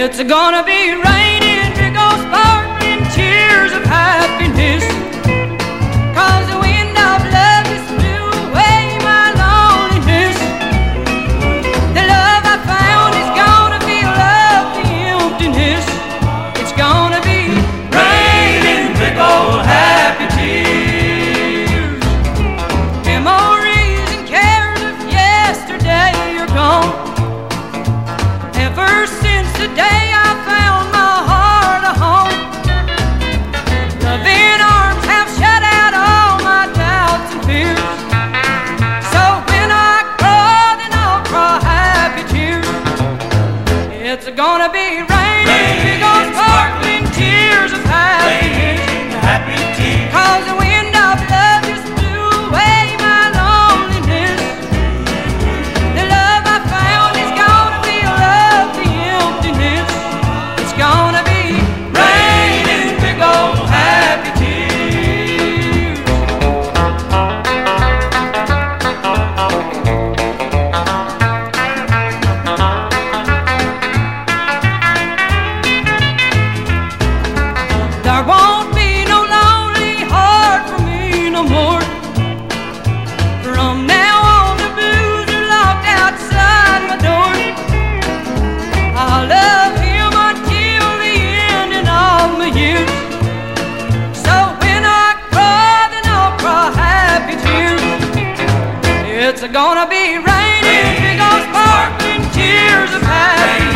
It's gonna be rain. ever since the day I found my heart a home. Loving arms have shut out all my doubts and fears. So when I cry, then I'll cry happy tears. It's gonna be right. gonna be raining big sparkling tears of happy